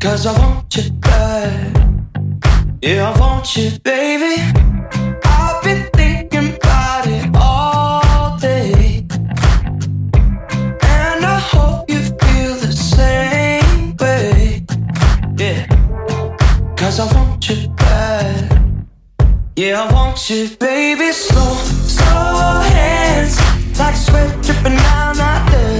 Cause I want you bad. Yeah, I want you, baby. I've been thinking about it all day. And I hope you feel the same way. Yeah. Cause I want you bad. Yeah, I want you, baby. Slow, slow hands. Like sweat dripping down my dirty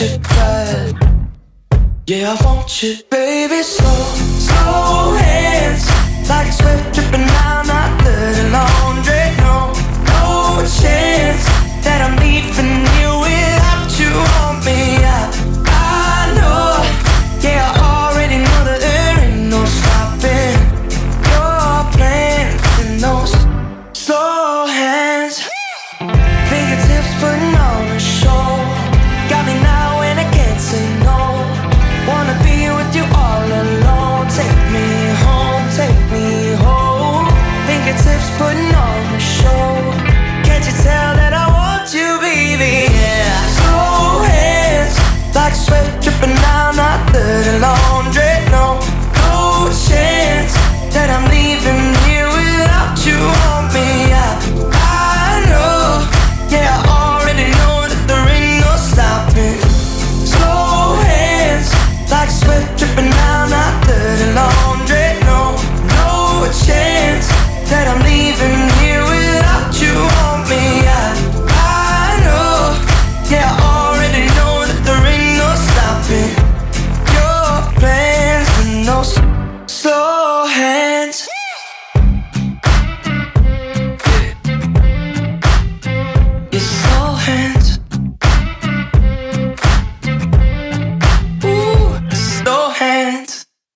you bad. Yeah, I want you, baby, slow, slow, hey. but now